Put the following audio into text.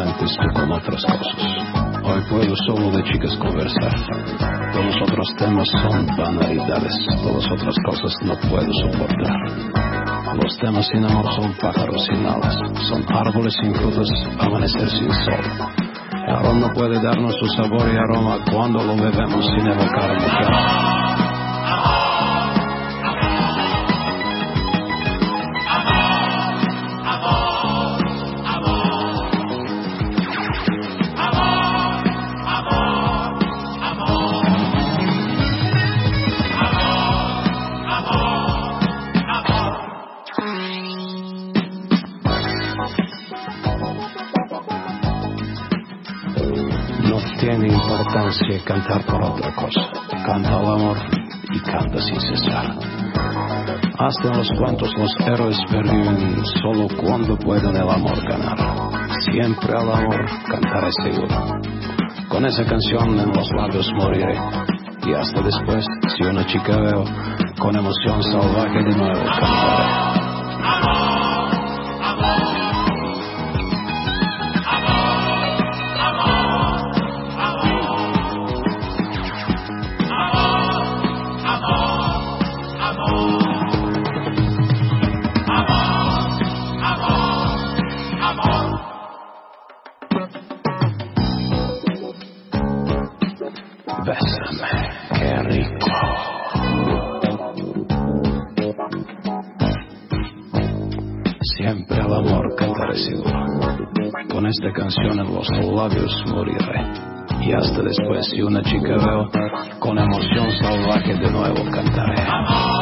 antes que con otras cosas. Hoy puedo solo de chicas conversar. Todos otros temas son banalidades. Todas otras cosas no puedo soportar. Los temas sin amor son pájaros sin alas. Son árboles sin frutos, amanecer sin sol. El no puede darnos su sabor y aroma cuando lo bebemos sin evocar mujer. Que cantar por otra cosa. Canta el amor y canta sin cesar. Hasta los cuantos los héroes perdidos solo cuando pueden el amor ganar. Siempre al amor cantaré seguro. Con esa canción en los labios moriré. Y hasta después, si una chica veo, con emoción salvaje de nuevo cantaré. Esta canción en los labios moriré. Y hasta después, si una chica veo, con emoción salvaje de nuevo cantaré.